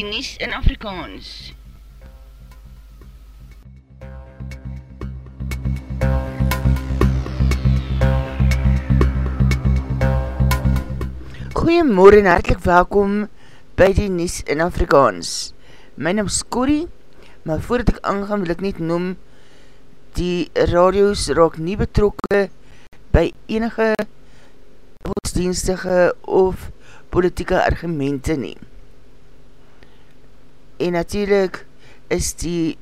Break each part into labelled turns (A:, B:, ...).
A: die Nies in Afrikaans. Goeiemorgen en hartelijk welkom by die Nies in Afrikaans. My naam is Corrie, maar voordat ek aangaan wil ek net noem, die radios raak nie betrokke by enige godsdienstige of politieke argumente nie. En natuurlijk is die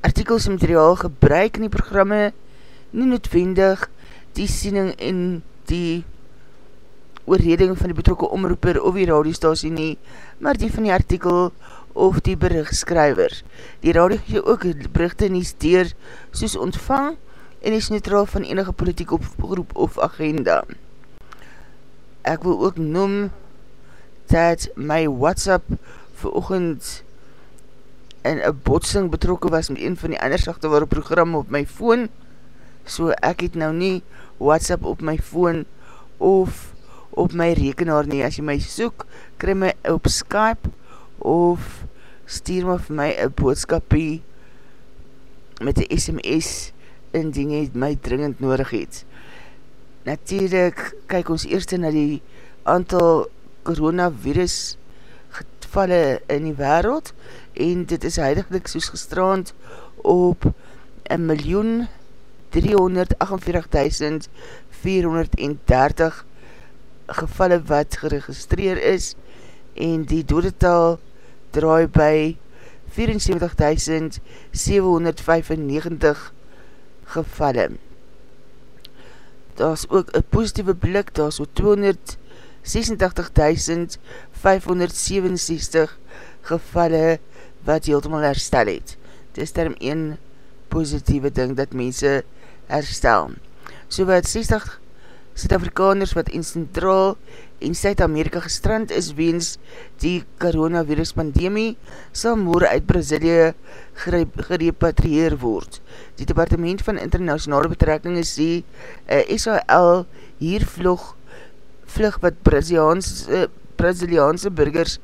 A: artikels materiaal gebruik in die programme nie noodwendig die siening en die oorreding van die betrokke omroeper of die radiostasie nie, maar die van die artikel of die berichtskrywer. Die radio gee ook berichte nie steer soos ontvang en is neutraal van enige politiek op groep of agenda. Ek wil ook noem dat my WhatsApp veroogend in een botsing betrokken was met een van die ander sachteware program op my phone, so ek het nou nie WhatsApp op my phone of op my rekenaar nie. As jy my soek, kry my op Skype of stuur my vir my een boodskapie met die SMS indien jy my dringend nodig het. Natuurlijk kyk ons eerst na die aantal coronavirus gevalle in die wereld en dit is huidiglik soos gestraand op 1.348.430 gevalle wat geregistreer is en die dodetal draai by 74.795 gevalle. Daar is ook een positieve blik, daar is so 286.567 gevalle wat heeltemal herstel het. Dit is daarom een positieve ding dat mense herstel. So wat 60 Suid-Afrikaners wat in Centraal en Suid-Amerika gestrand is weens die coronavirus pandemie sal moore uit Brazilië gerepatrieer word. Die departement van internationale betrekking is die uh, SHL hier vlug, vlug wat Braziliaanse, Braziliaanse burgers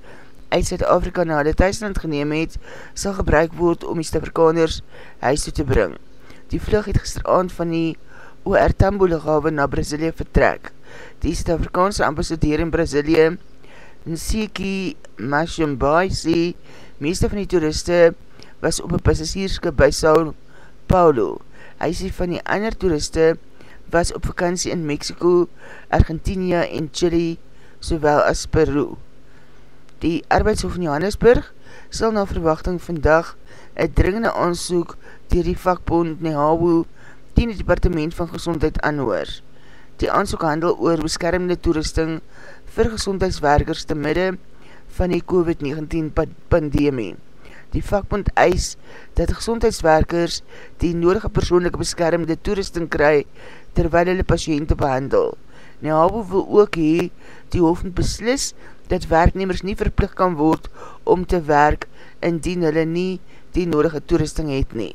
A: uit Zuid-Afrika na die thuisland geneem het, sal gebruik word om die Suid-Afrikaners huis toe te bring. Die vlug het gisteravond van die OR Tambo lichawe na Brazilië vertrek. Die Suid-Afrikaanse ambassadeur in Brazilië, Nsiki Mashimbai, sê, meeste van die toeriste was op een passagierske by Sao Paulo. Hy sê van die ander toeriste was op vakantie in Mexico, Argentinië en Chile, sowel as Peru. Die arbeidshof in Johannesburg sal na verwachting vandag een dringende aansoek dier die vakbond Nehawu die in die departement van gezondheid aanhoor. Die aansoek handel oor beskermende toerusting vir gezondheidswerkers te midde van die COVID-19 pandemie. Die vakbond eis dat gezondheidswerkers die nodige persoonlijke beskermende toerusting kry terwyl hulle patiënte behandel. Nehabo wil ook hee die hoofd beslis dat werknemers nie verplicht kan word om te werk indien hulle nie die nodige toerusting het nie.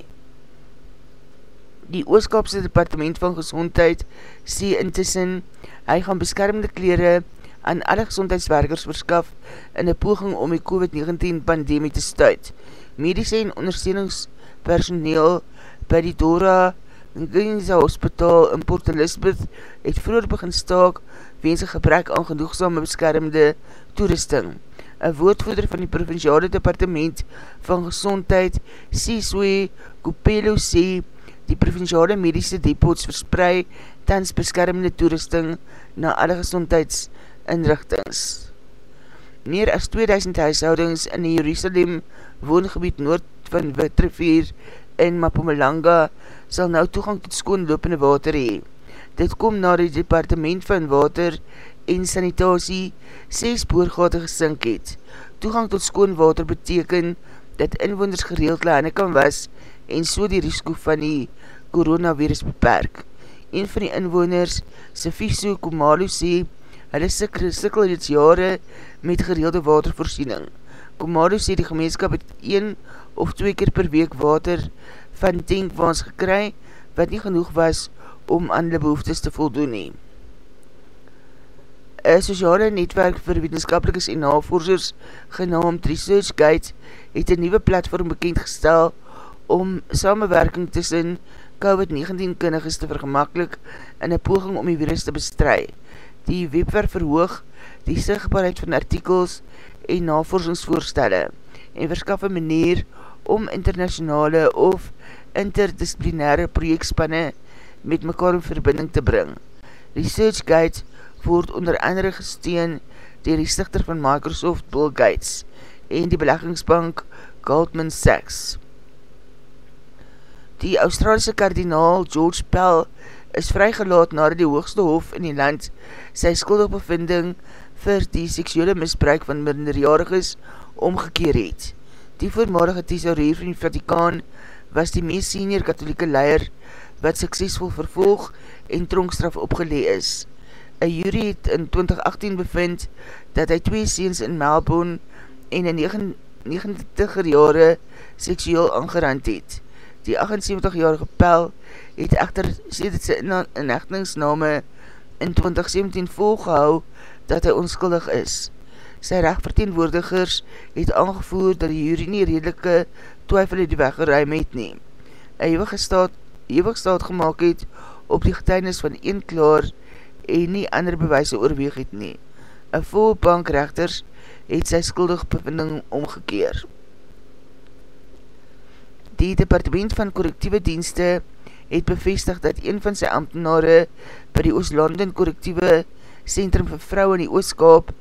A: Die Ooskapse Departement van Gezondheid sê intussen, hy gaan beskermende kleren aan alle gezondheidswerkers verskaf in een poging om die COVID-19 pandemie te stuit. Medische en ondersteuningspersoneel by die Dora Nginza Hospital in Port Elizabeth het vroeger begin staak weens een gebrek aan genoegsame beskermende toerusting. Een woordvoerder van die provinciale departement van gezondheid, Siswe Kupelo, sê die provinciale medische depots versprei tans beskermende toerusting na alle gezondheidsinrichtings. Meer as 2000 huishoudings in die Jerusalem woongebied noord van Witrivier in Mapumalanga sal nou toegang tot skoonlopende water hee. Dit kom na die departement van water en sanitasie 6 boorgate gesink het. Toegang tot skoon water beteken dat inwoners gereeld laane kan was en so die risiko van die coronavirus beperk. Een van die inwoners, Sifiso Kumalu, sê, hulle sikkel reeds jare met gereelde watervoorziening. Kumalu sê die gemeenskap het of twee keer per week water van tankwaans gekry, wat nie genoeg was om aan die behoeftes te voldoen nie. Een sociale netwerk vir wetenskapelikers en navorsers genaamd ResearchGate het een nieuwe platform bekendgestel om samenwerking tussen COVID-19 kundiges te vergemakkelijk in een poging om die virus te bestry. Die webwerf verhoog die sigbaarheid van artikels en navorsingsvoorstelle en verskaf een manier om internationale of interdisciplinaire projekspanne met mekaar in verbinding te bring. ResearchGate word onder andere gesteen dier die stichter van Microsoft Bill Gates en die beleggingsbank Goldman Sachs. Die Australische kardinaal George Pell is vrygelaat na die hoogste hof in die land sy skuldig bevinding vir die seksuele misbruik van minderjariges omgekeer het. Die voormalige thesaurier van die Vatikaan was die meest senior katholieke leier wat suksesvol vervolg en tronkstraf opgelee is. Een jury het in 2018 bevind dat hy twee seens in Melbourne en in 90er jare seksueel aangerand het. Die 78-jarige Pel het echter sedert sy inhechtingsname in 2017 volgehou dat hy onskuldig is. Sy rechtverteenwoordigers het aangevoer dat die jury nie redelike twyfel het die weggeruim het nie. Hy ewig staat, ewig staat gemaakt het op die getuinis van een klaar en nie ander bewijse oorweeg het nie. Een vol bankrechters het sy skuldig bevinding omgekeer. Die departement van correctieve dienste het bevestig dat een van sy ambtenare by die Oost-London correctieve centrum vir vrou in die Oostkaap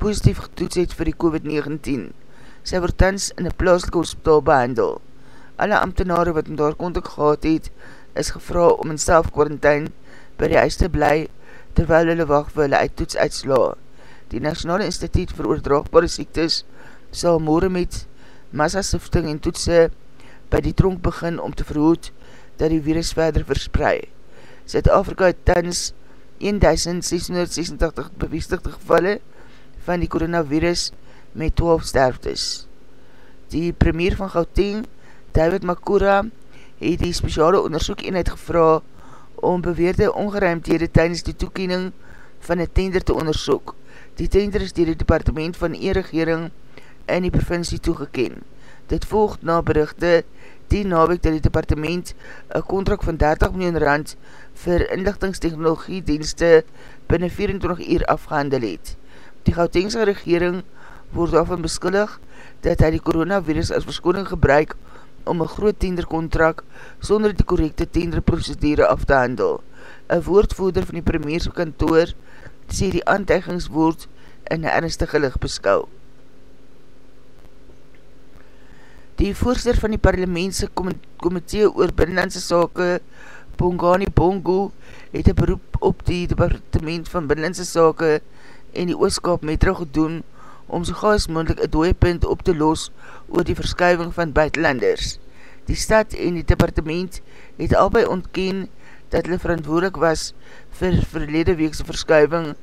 A: positief getoets het vir die COVID-19. Sy word tans in een plaaslike hospitaal behandel. Alle ambtenare wat in daar kontak gehad het, is gevra om in self-quarantine by die huis te bly, terwyl hulle wacht vir hulle uittoets uitsla. Die Nationale Instituut vir Oordraagbare Siektes sal morgen met massasifting en toetse by die tronk begin om te verhoed dat die virus verder versprei. Zuid-Afrika het tans 1686 bevestigde gevalle van die coronavirus met 12 sterftes. Die premier van Gauteng, David Makura, het die speciale onderzoek eenheid gevra om beweerde ongeruimdhede tydens die toekening van die tender te onderzoek. Die tender is dier die departement van e-regering in die provincie toegeken. Dit volgt na berichte die nawek dat die departement een contract van 30 miljoen rand vir inlichtingstechnologie dienste binnen 24 uur afgehandel het. Die Gautengse regering word daarvan beskillig dat hy die coronavirus as verskoning gebruik om een groot tendercontract sonder die correcte tenderprocedure af te handel. Een woordvoerder van die premierse kantoor sê die aantijgingswoord in een ernstige licht beskou. Die voorster van die parlementse komitee oor binnenlandse sake, Bongani Bongo, het een beroep op die departement van binnenlandse sake en die ooskap metro gedoen om so gaas moendlik een dooie punt op te los oor die verskuiving van buitenlanders. Die stad en die departement het albei ontken dat hulle verantwoordelik was vir verlede weekse verskuiving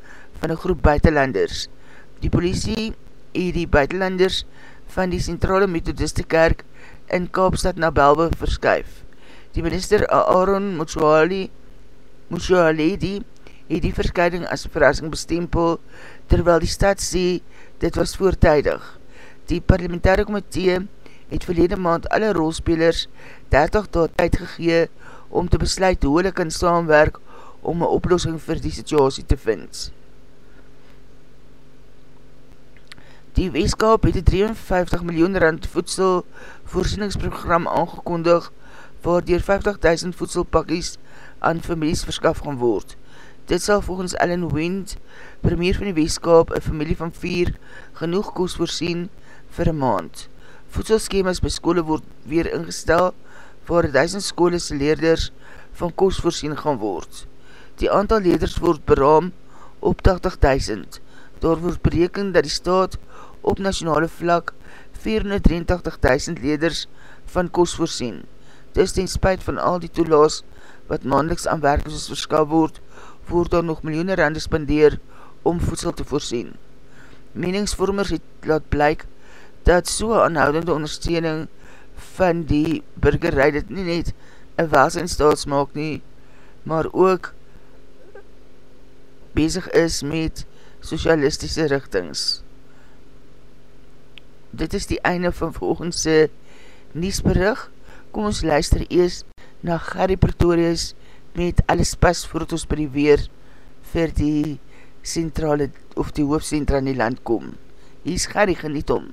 A: van een groep buitenlanders. Die politie het die buitenlanders van die Centrale Methodiste Kerk in Kaapstad na Belbe verskuif. Die minister Aaron Mochoaledi het die verskuiding as verrassing bestempel, terwyl die stad sê dit was voortijdig. Die parlementaire komitee het verlede maand alle rolspelers 30 daad uitgegee om te besluit hoe hulle kan saamwerk om een oplossing vir die situasie te vind. Die weeskap het die 53 miljoen rand voedsel voorzieningsprogram aangekondig waar dier 50.000 voedselpakkies aan families verskaf gaan word. Dit sal volgens Ellen Wind, premier van die weeskap, een familie van 4 genoeg koos voorsien vir een maand. Voedselschemas by skole word weer ingestel waar 1000 skolese leerders van koos voorsien gaan word. Die aantal leerders word beraam op 80.000. Daar word bereken dat die staat op nationale vlak 483.000 leders van kos voorsien. Dis ten spuit van al die toelaas wat maandeliks aan werkers verskal word, voortaan nog miljoene rande spendeer om voedsel te voorsien. Meningsvormers het laat blyk dat so aanhoudende ondersteuning van die burgerij dit nie net een welsinstaats maak nie, maar ook bezig is met
B: socialistische richtings. Dit is die einde van volgendse nieuwsberig. Kom ons luister eers na Gary Pretorius met alles pas voordat ons by die weer vir die centrale of die hoofdcentra in die land kom. Hier is Gerry, geniet om.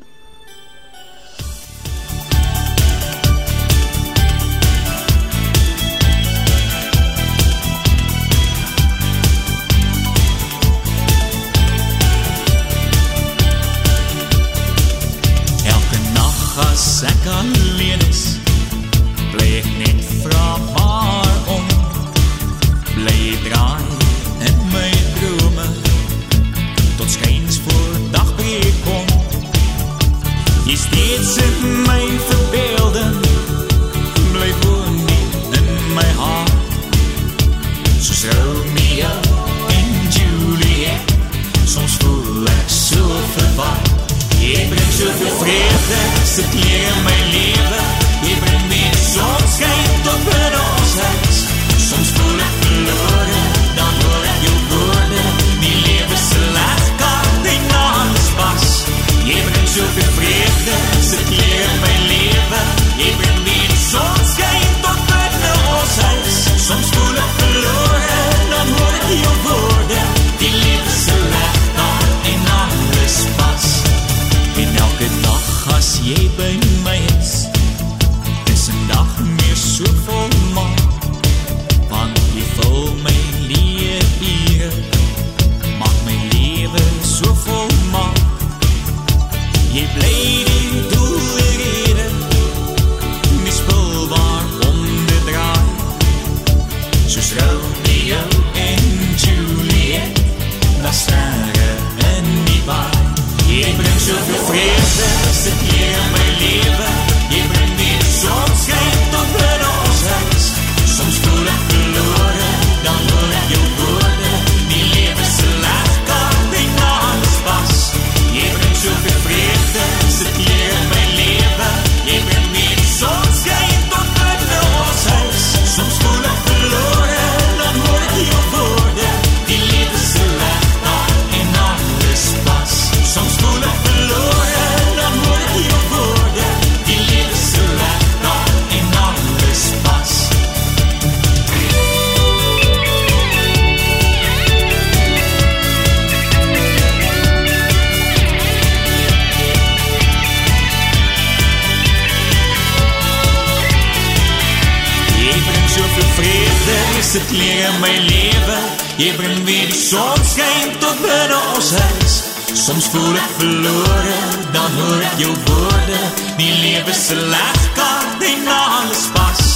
A: is dit leeg in my lewe. Jy bring weer die sonskijn tot binnen ons huis. Soms voel ek verloore, dan hoor ek jou woorde. Die lewe se legkaart en na alles pas.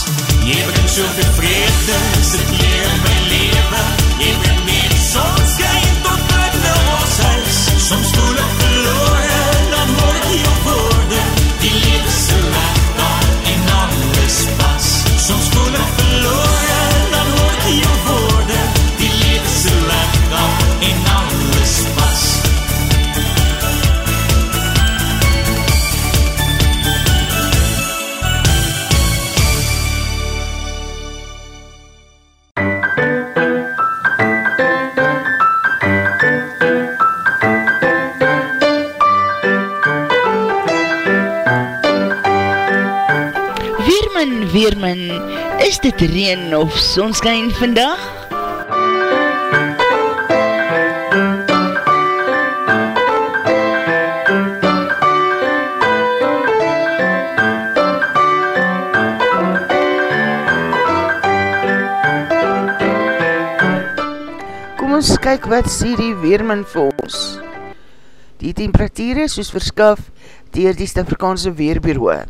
A: Jy bring soveel vreugde, sit leeg in my lewe.
B: dit reen of sonskyn vandag? Kom ons kyk wat sê die Weerman vir ons. Die temperatuur is soos verskaf dier die Stafrikaanse Weerbureau.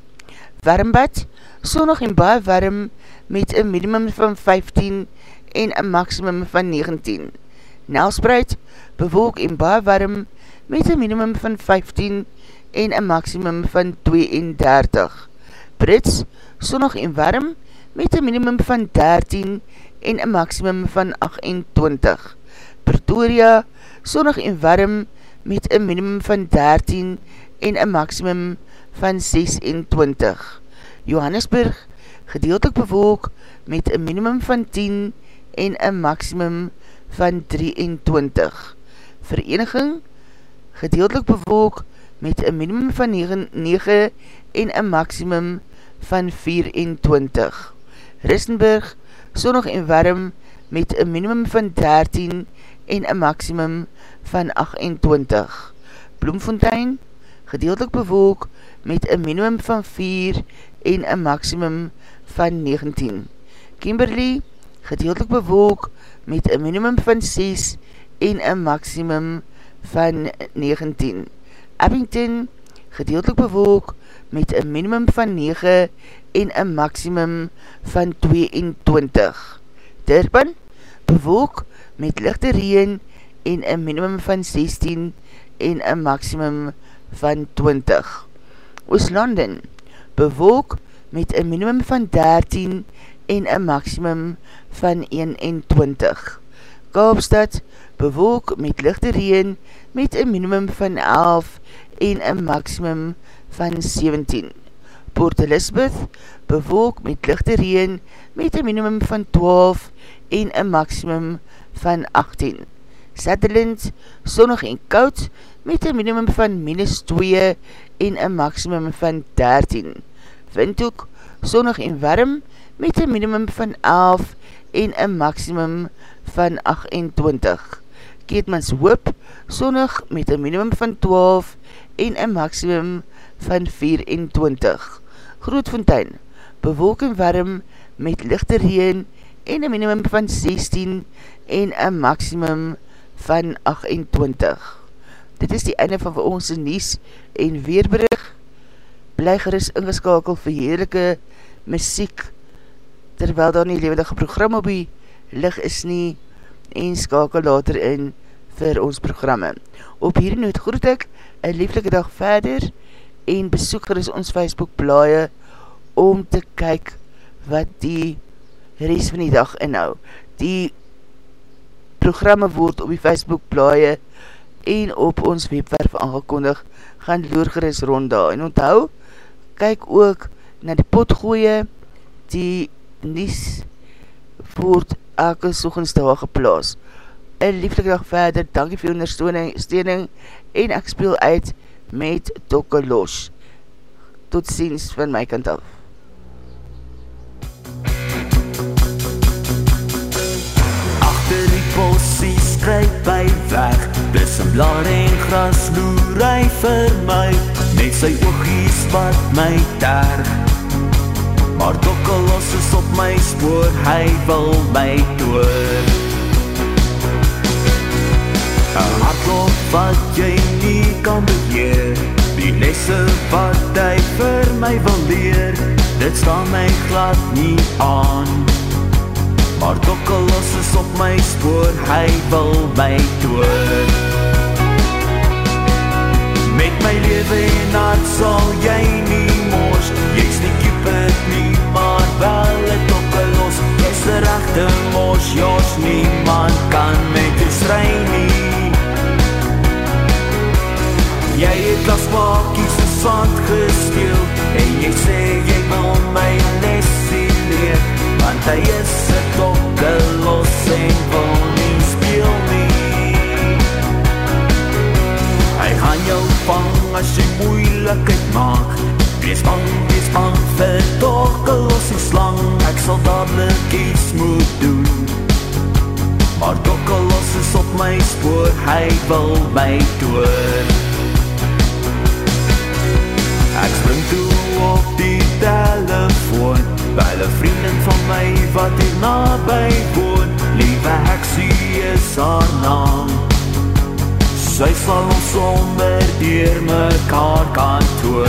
B: Warmbad, sonnig en baie warm met een minimum van 15 en een maximum van 19. Nelspruit, bewolk en baar warm met een minimum van 15 en een maximum van 32. Brits, sonnig en warm met een minimum van 13 en een maximum van 28. Pretoria, sonnig en warm met een minimum van 13 en een maximum van 26. Johannesburg, gedeeltelik bewolk met een minimum van 10 en een maximum van 23.
A: Vereniging, gedeeltelik bewolk met een minimum van 9, 9 en een maximum van 24. Rissenburg, sonnig en warm met een minimum van 13 en een maximum van 28. Bloemfontein, gedeeltelik bewolk met een minimum van 4 en een maximum van 19. Kimberley, gedeeltelik bewolk met een minimum van 6 en een maximum van 19. Abington, gedeeltelik bewolk met een minimum van 9 en een maximum van 22. Durban, bewolk met lichte reen en een minimum van 16 en een maximum van 20. Ooslanden, bewolk met een minimum van 13 en een maximum van 21. Kaapstad, bewolk met lichte reen met een minimum van 11 en een maximum van 17. Port Elizabeth, bewolk met lichte reen met een minimum van 12 en een maximum van 18. Sutherland, sonnig en koud met een minimum van minus 2 en een maximum van 13. Windhoek, sonnig en warm met een minimum van 11 en een maximum van 28. Keetmans Hoop, sonnig met een minimum van 12 en een maximum van 24. Grootfontein, bewolk en warm met lichte reen en een minimum van 16 en een maximum van 28. Dit is die einde van ons nies en weerbrug. Bly geris ingeskakel vir heerlijke muziek terwyl daar nie levendige program op die lig is nie en skakel later in vir ons programme. Op hierdie noot groet ek een lieflike dag verder en besoek geris ons Facebook blaie om te kyk wat die rest van die dag inhou. Die programme word op die Facebook blaie en op ons webwerf aangekondig gaan loer geris rond daar. En onthou, kyk ook na die potgooie die nies word elke soegens daar geplaas. Een lieflike dag verder, dankie vir ondersteuning en ek speel uit met Dokke Los. Tot ziens van my kant af.
C: Possie skryp by weg. Dis een blaar en gras loer hy vir my. Net sy oogies wat my terg. Maar Dokkelos is op my spoor, hy wil my dood. Een hartloop wat jy nie kan beheer, die lesse wat hy vir my wil leer, dit staan my glad nie aan. Maar Dokkelos is op my spoor, hy wil my dood. Met my leven en hart sal jy nie mors, jy is nie Cupid nie, maar wel het opgelos Jy's de rechte mos, Jos Niemand kan met jou strui nie Jy het as maakies in sand gesteel En Sy sal ons sonder dier mekaar kantoor.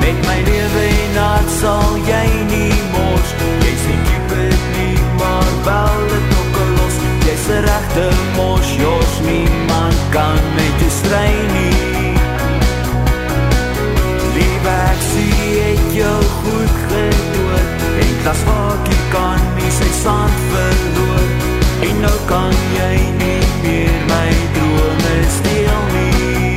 C: Met my lewe en hart sal jy nie mors. Jy sê Cupid nie, maar wel het ook al los. Jy sê rechte mors, Jos Niemand kan met jou strui nie. Lieve ek sê het jou goed gedood En klas wat jy kan nie sy sand verloor En nou kan jy nie meer my drome steel nie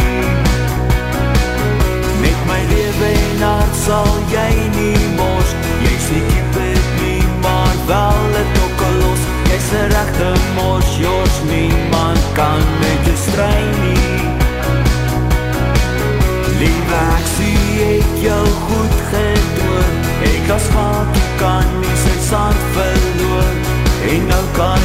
C: Met my lewe en hart sal jy nie mors Jy's nie kiepit nie, maar wel het ook al los. Jy's een rechte mors, George, niemand kan met jou strui nie Lieve, ek sê ek jou goed gedoen. Ek as vaak kan nie sy sand verloor En nou kan